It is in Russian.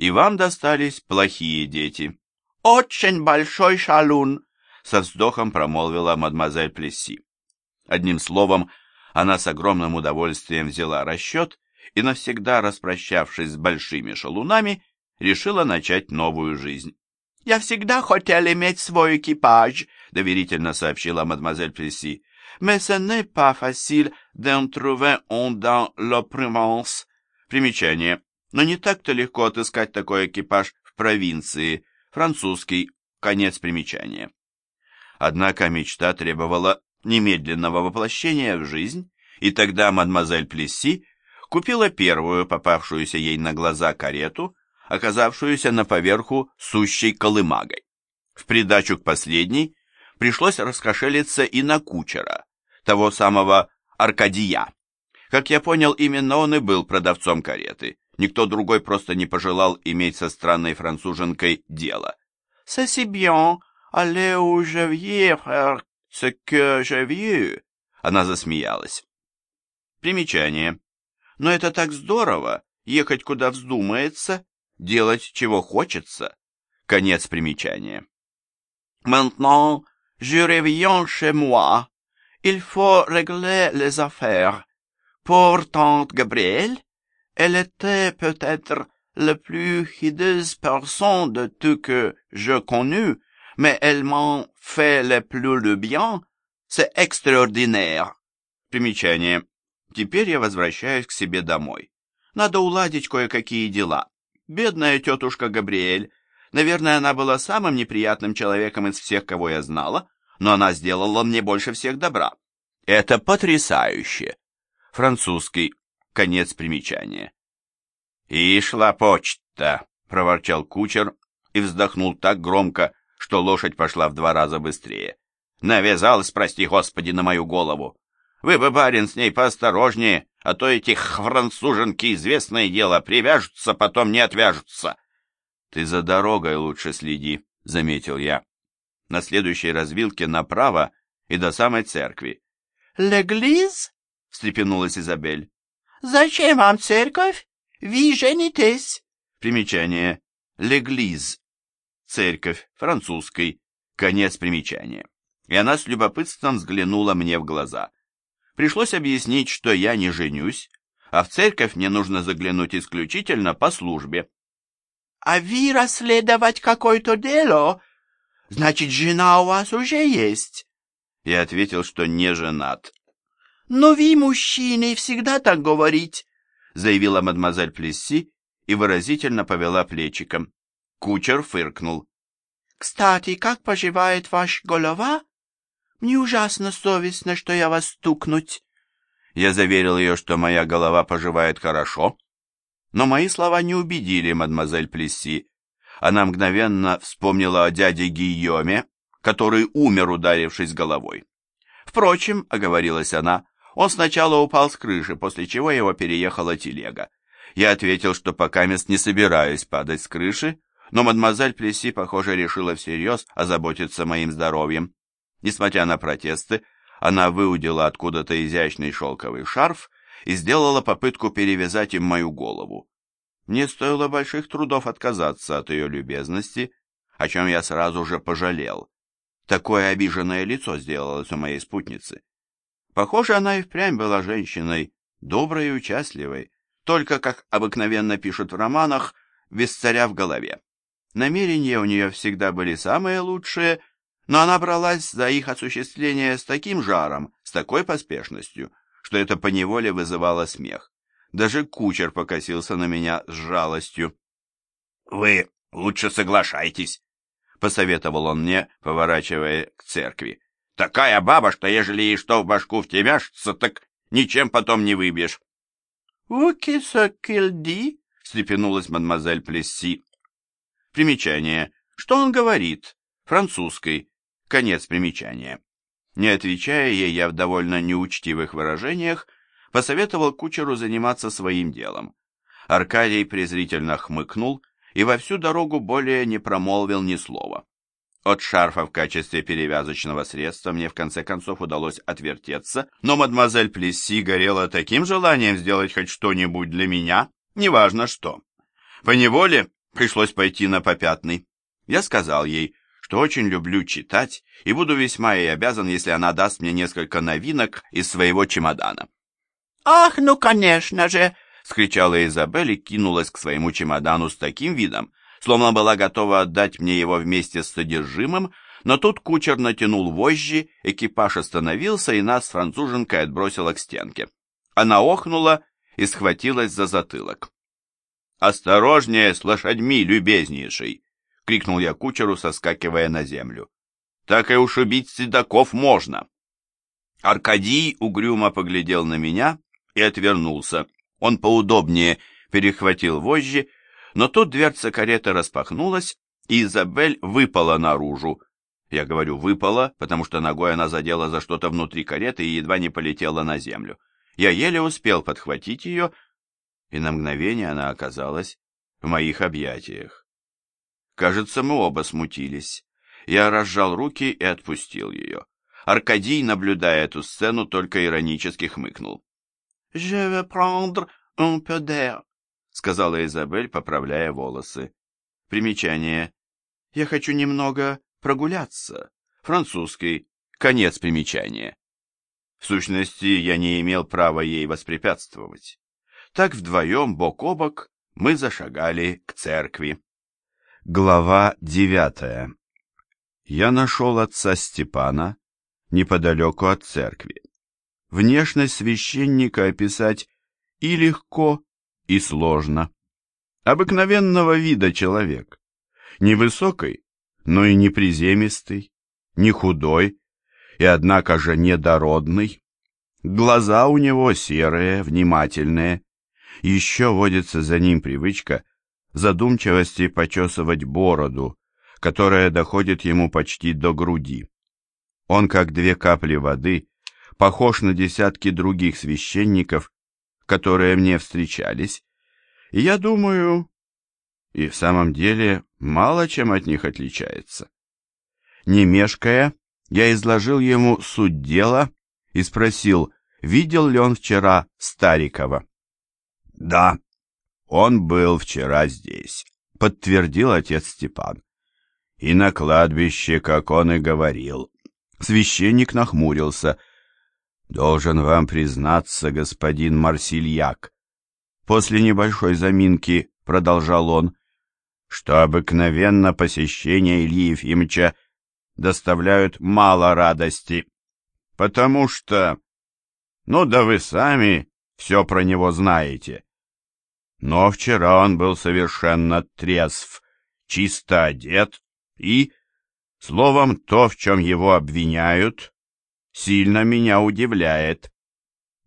и вам достались плохие дети. Очень большой шалун, со вздохом промолвила мадемуазель Плесси. Одним словом, она с огромным удовольствием взяла расчет и, навсегда распрощавшись с большими шалунами, решила начать новую жизнь. «Я всегда хотел иметь свой экипаж», — доверительно сообщила мадемуазель Плесси. «Mais ce n'est pas facile d'en trouver un dans la province». Примечание. Но не так-то легко отыскать такой экипаж в провинции. Французский. Конец примечания. Однако мечта требовала немедленного воплощения в жизнь, и тогда мадемуазель Плесси купила первую попавшуюся ей на глаза карету, оказавшуюся на поверху сущей колымагой. В придачу к последней пришлось раскошелиться и на кучера, того самого Аркадия. Как я понял, именно он и был продавцом кареты. Никто другой просто не пожелал иметь со странной француженкой дело. «C'est bien, allez où je viens faire ce que je veux», — она засмеялась. Примечание. Но это так здорово, ехать куда вздумается, делать чего хочется. Конец примечания. Maintenant, je reviens chez moi. Il faut régler les affaires. Pour tante Gabrielle, elle était peut-être la plus hideuse personne de tout que je connus, mais elle m'en fait le plus de bien. C'est extraordinaire. Примечание. Теперь я возвращаюсь к себе домой. Надо уладить кое-какие дела. Бедная тетушка Габриэль. Наверное, она была самым неприятным человеком из всех, кого я знала, но она сделала мне больше всех добра. Это потрясающе. Французский. Конец примечания. «И шла почта», — проворчал кучер и вздохнул так громко, что лошадь пошла в два раза быстрее. «Навязалась, прости господи, на мою голову. Вы бы, барин, с ней поосторожнее, а то эти француженки, известное дело, привяжутся, потом не отвяжутся. — Ты за дорогой лучше следи, — заметил я. На следующей развилке направо и до самой церкви. — Леглиз? — встрепенулась Изабель. — Зачем вам церковь? Ви женитесь. Примечание. Леглиз. Церковь. Французской. Конец примечания. И она с любопытством взглянула мне в глаза. Пришлось объяснить, что я не женюсь, а в церковь мне нужно заглянуть исключительно по службе. — А вы расследовать какое-то дело? Значит, жена у вас уже есть? Я ответил, что не женат. — Но вы, мужчины, всегда так говорить, — заявила мадемуазель Плесси и выразительно повела плечиком. Кучер фыркнул. — Кстати, как поживает ваш голова? Мне ужасно совестно, что я вас стукнуть. Я заверил ее, что моя голова поживает хорошо, но мои слова не убедили мадемуазель Плесси. Она мгновенно вспомнила о дяде Гийоме, который умер, ударившись головой. Впрочем, оговорилась она, он сначала упал с крыши, после чего его переехала телега. Я ответил, что пока мест не собираюсь падать с крыши, но мадемуазель Плесси, похоже, решила всерьез озаботиться моим здоровьем. Несмотря на протесты, она выудила откуда-то изящный шелковый шарф и сделала попытку перевязать им мою голову. Мне стоило больших трудов отказаться от ее любезности, о чем я сразу же пожалел. Такое обиженное лицо сделалось у моей спутницы. Похоже, она и впрямь была женщиной, доброй и участливой, только, как обыкновенно пишут в романах, без царя в голове. Намерения у нее всегда были самые лучшие, но она бралась за их осуществление с таким жаром, с такой поспешностью, что это поневоле вызывало смех. Даже кучер покосился на меня с жалостью. «Вы лучше соглашайтесь», — посоветовал он мне, поворачивая к церкви. «Такая баба, что ежели ей что в башку втемяшится, так ничем потом не выбьешь». «Уки сокильди», — встрепенулась мадемуазель Плесси. Примечание. Что он говорит? Французской. Конец примечания. Не отвечая ей, я в довольно неучтивых выражениях посоветовал кучеру заниматься своим делом. Аркадий презрительно хмыкнул и во всю дорогу более не промолвил ни слова. От шарфа в качестве перевязочного средства мне в конце концов удалось отвертеться, но мадемуазель Плесси горела таким желанием сделать хоть что-нибудь для меня, неважно что. Поневоле пришлось пойти на попятный. Я сказал ей, что очень люблю читать и буду весьма ей обязан, если она даст мне несколько новинок из своего чемодана. «Ах, ну, конечно же!» — скричала Изабель и кинулась к своему чемодану с таким видом, словно была готова отдать мне его вместе с содержимым, но тут кучер натянул вожжи, экипаж остановился, и нас с француженкой отбросило к стенке. Она охнула и схватилась за затылок. «Осторожнее с лошадьми, любезнейший!» — крикнул я кучеру, соскакивая на землю. «Так и уж убить седаков можно!» Аркадий угрюмо поглядел на меня и отвернулся. Он поудобнее перехватил вожжи, но тут дверца кареты распахнулась, и Изабель выпала наружу. Я говорю «выпала», потому что ногой она задела за что-то внутри кареты и едва не полетела на землю. Я еле успел подхватить ее, и на мгновение она оказалась в моих объятиях. Кажется, мы оба смутились. Я разжал руки и отпустил ее. Аркадий, наблюдая эту сцену, только иронически хмыкнул. «Je vais prendre un peu d'air», — сказала Изабель, поправляя волосы. Примечание. «Я хочу немного прогуляться». Французский. Конец примечания. В сущности, я не имел права ей воспрепятствовать. Так вдвоем, бок о бок, мы зашагали к церкви. Глава девятая. Я нашел отца Степана неподалеку от церкви. Внешность священника описать и легко, и сложно. Обыкновенного вида человек. Невысокий, но и не приземистый, не худой, и однако же недородный. Глаза у него серые, внимательные. Еще водится за ним привычка задумчивости почесывать бороду, которая доходит ему почти до груди. Он, как две капли воды, похож на десятки других священников, которые мне встречались, и я думаю, и в самом деле мало чем от них отличается. Не мешкая, я изложил ему суть дела и спросил, видел ли он вчера Старикова. «Да, он был вчера здесь», — подтвердил отец Степан. «И на кладбище, как он и говорил». Священник нахмурился. «Должен вам признаться, господин Марсильяк». После небольшой заминки продолжал он, что обыкновенно посещение Ильи Ефимовича доставляют мало радости, потому что... Ну да вы сами все про него знаете. Но вчера он был совершенно трезв, чисто одет и, словом, то, в чем его обвиняют, сильно меня удивляет.